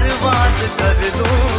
हर वास कर दूँ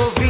will be